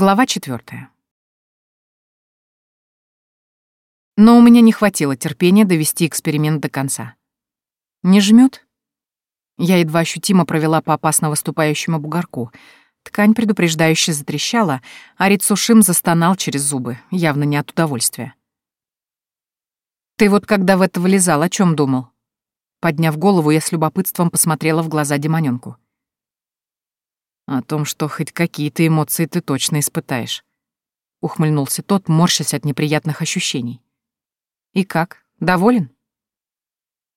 Глава четвертая. Но у меня не хватило терпения довести эксперимент до конца. Не жмет? Я едва ощутимо провела по опасно выступающему бугорку. Ткань предупреждающе затрещала, а Рицушим застонал через зубы, явно не от удовольствия. «Ты вот когда в это вылезал, о чем думал?» Подняв голову, я с любопытством посмотрела в глаза демонёнку. О том, что хоть какие-то эмоции ты точно испытаешь. Ухмыльнулся тот, морщась от неприятных ощущений. И как, доволен?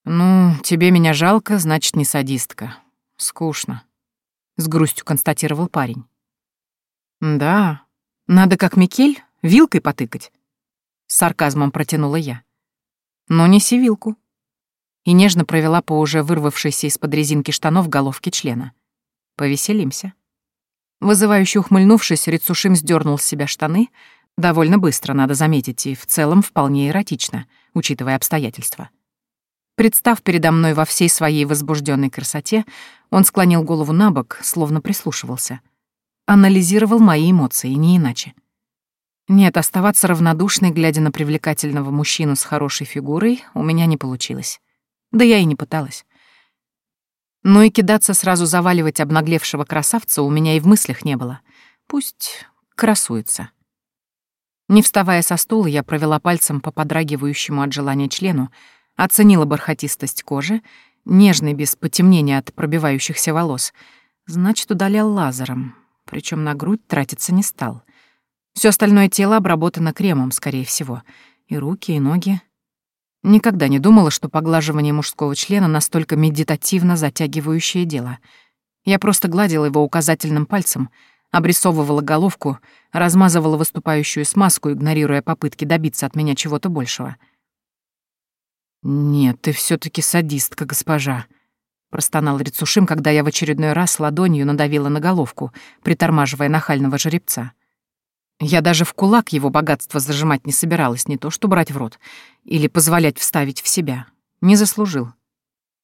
Ну, тебе меня жалко, значит, не садистка. Скучно. С грустью констатировал парень. Да, надо как Микель, вилкой потыкать. С сарказмом протянула я. Но неси вилку. И нежно провела по уже вырвавшейся из-под резинки штанов головке члена. Повеселимся. Вызывающе ухмыльнувшись, Рицушим сдернул с себя штаны, довольно быстро, надо заметить, и в целом вполне эротично, учитывая обстоятельства. Представ передо мной во всей своей возбужденной красоте, он склонил голову на бок, словно прислушивался. Анализировал мои эмоции, не иначе. Нет, оставаться равнодушной, глядя на привлекательного мужчину с хорошей фигурой, у меня не получилось. Да я и не пыталась. Но и кидаться сразу заваливать обнаглевшего красавца у меня и в мыслях не было. Пусть красуется. Не вставая со стула, я провела пальцем по подрагивающему от желания члену, оценила бархатистость кожи, нежный без потемнения от пробивающихся волос. Значит, удалял лазером, причем на грудь тратиться не стал. Все остальное тело обработано кремом, скорее всего. И руки, и ноги. Никогда не думала, что поглаживание мужского члена настолько медитативно затягивающее дело. Я просто гладила его указательным пальцем, обрисовывала головку, размазывала выступающую смазку, игнорируя попытки добиться от меня чего-то большего. «Нет, ты все таки садистка, госпожа», — простонал Рицушим, когда я в очередной раз ладонью надавила на головку, притормаживая нахального жеребца. Я даже в кулак его богатство зажимать не собиралась, не то что брать в рот или позволять вставить в себя. Не заслужил.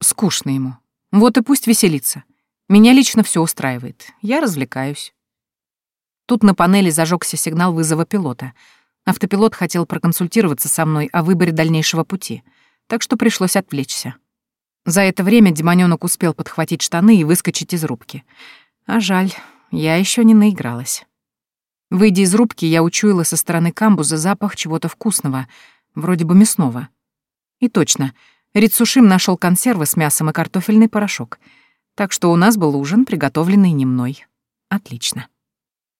Скучно ему. Вот и пусть веселится. Меня лично все устраивает. Я развлекаюсь. Тут на панели зажегся сигнал вызова пилота. Автопилот хотел проконсультироваться со мной о выборе дальнейшего пути, так что пришлось отвлечься. За это время демонёнок успел подхватить штаны и выскочить из рубки. А жаль, я еще не наигралась. Выйдя из рубки, я учуяла со стороны камбуза запах чего-то вкусного, вроде бы мясного. И точно, Рицушим нашел консервы с мясом и картофельный порошок. Так что у нас был ужин, приготовленный не мной. Отлично.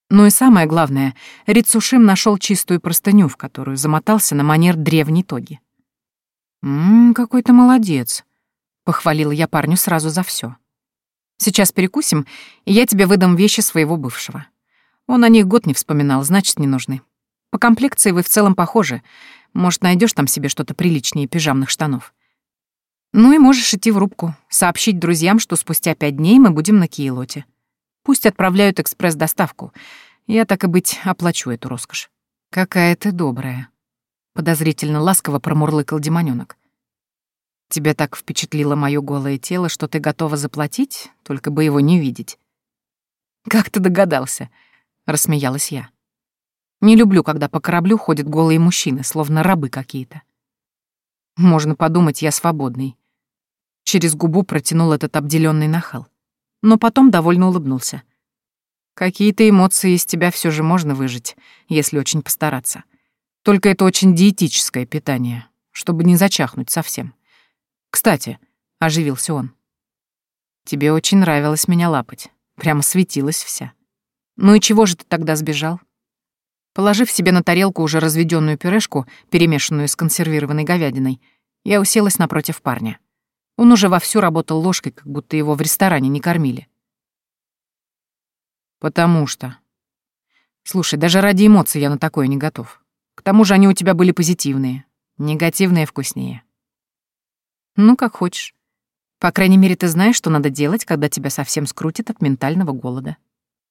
Ну и самое главное, Рицушим нашел чистую простыню, в которую замотался на манер древней тоги. «Ммм, какой ты молодец», — похвалила я парню сразу за все. «Сейчас перекусим, и я тебе выдам вещи своего бывшего. Он о них год не вспоминал, значит, не нужны. По комплекции вы в целом похожи. Может, найдешь там себе что-то приличнее пижамных штанов. Ну и можешь идти в рубку, сообщить друзьям, что спустя пять дней мы будем на Киелоте. Пусть отправляют экспресс-доставку. Я, так и быть, оплачу эту роскошь. Какая ты добрая. Подозрительно ласково промурлыкал демонёнок. Тебя так впечатлило моё голое тело, что ты готова заплатить, только бы его не видеть. Как ты догадался? Рассмеялась я. Не люблю, когда по кораблю ходят голые мужчины, словно рабы какие-то. Можно подумать, я свободный. Через губу протянул этот обделенный нахал. Но потом довольно улыбнулся. Какие-то эмоции из тебя все же можно выжить, если очень постараться. Только это очень диетическое питание, чтобы не зачахнуть совсем. Кстати, оживился он. Тебе очень нравилось меня лапать. Прямо светилась вся. Ну и чего же ты тогда сбежал? Положив себе на тарелку уже разведенную пюрешку, перемешанную с консервированной говядиной, я уселась напротив парня. Он уже вовсю работал ложкой, как будто его в ресторане не кормили. «Потому что...» «Слушай, даже ради эмоций я на такое не готов. К тому же они у тебя были позитивные. Негативные вкуснее». «Ну, как хочешь. По крайней мере, ты знаешь, что надо делать, когда тебя совсем скрутит от ментального голода».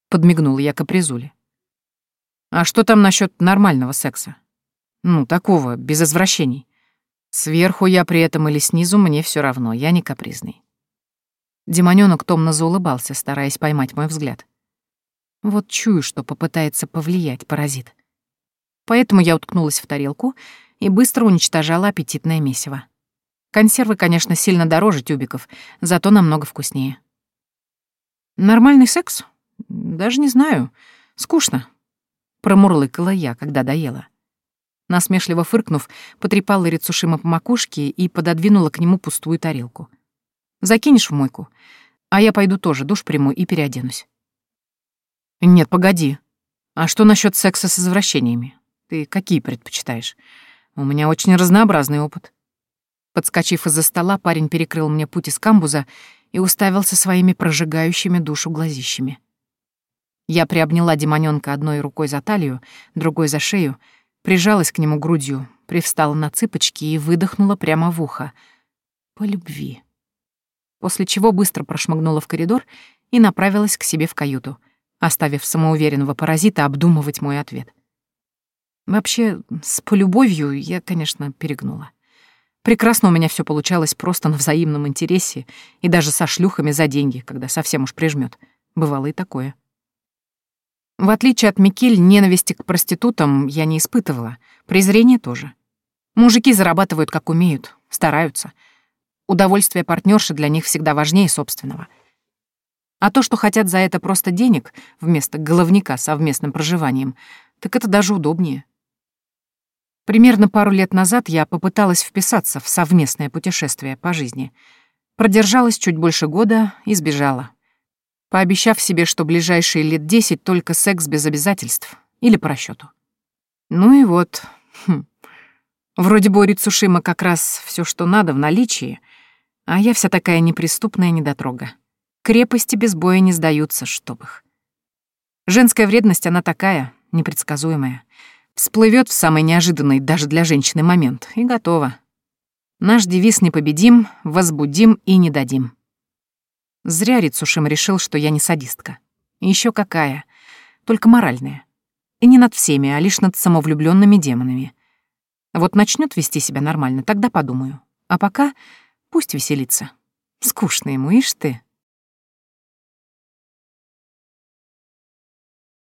Подмигнула я капризуле. А что там насчет нормального секса? Ну, такого, без извращений. Сверху я при этом или снизу, мне все равно, я не капризный. Демонёнок томно заулыбался, стараясь поймать мой взгляд. Вот чую, что попытается повлиять паразит. Поэтому я уткнулась в тарелку и быстро уничтожала аппетитное месиво. Консервы, конечно, сильно дороже тюбиков, зато намного вкуснее. Нормальный секс? Даже не знаю. Скучно. Промурлыкала я, когда доела. Насмешливо фыркнув, потрепала Рицушима по макушке и пододвинула к нему пустую тарелку. «Закинешь в мойку? А я пойду тоже душ приму и переоденусь». «Нет, погоди. А что насчет секса с извращениями? Ты какие предпочитаешь? У меня очень разнообразный опыт». Подскочив из-за стола, парень перекрыл мне путь из камбуза и уставился своими прожигающими душу глазищами. Я приобняла демонёнка одной рукой за талию, другой за шею, прижалась к нему грудью, привстала на цыпочки и выдохнула прямо в ухо. По любви. После чего быстро прошмыгнула в коридор и направилась к себе в каюту, оставив самоуверенного паразита обдумывать мой ответ. Вообще, с полюбовью я, конечно, перегнула. Прекрасно у меня все получалось просто на взаимном интересе и даже со шлюхами за деньги, когда совсем уж прижмет. Бывало и такое. В отличие от Микель, ненависти к проститутам я не испытывала, презрения тоже. Мужики зарабатывают как умеют, стараются. Удовольствие партнерши для них всегда важнее собственного. А то, что хотят за это просто денег вместо головника совместным проживанием, так это даже удобнее. Примерно пару лет назад я попыталась вписаться в совместное путешествие по жизни. Продержалась чуть больше года и сбежала. Пообещав себе, что ближайшие лет десять только секс без обязательств или по расчету. Ну и вот. Хм. Вроде бы у как раз все, что надо, в наличии, а я вся такая неприступная недотрога. Крепости без боя не сдаются, чтоб их. Женская вредность, она такая, непредсказуемая. Всплывет в самый неожиданный даже для женщины момент, и готово. Наш девиз «Непобедим», «Возбудим» и «Не дадим». Зря Рицушим решил, что я не садистка. Еще какая. Только моральная. И не над всеми, а лишь над самовлюбленными демонами. Вот начнет вести себя нормально, тогда подумаю. А пока пусть веселится. Скучно ему, ишь ты.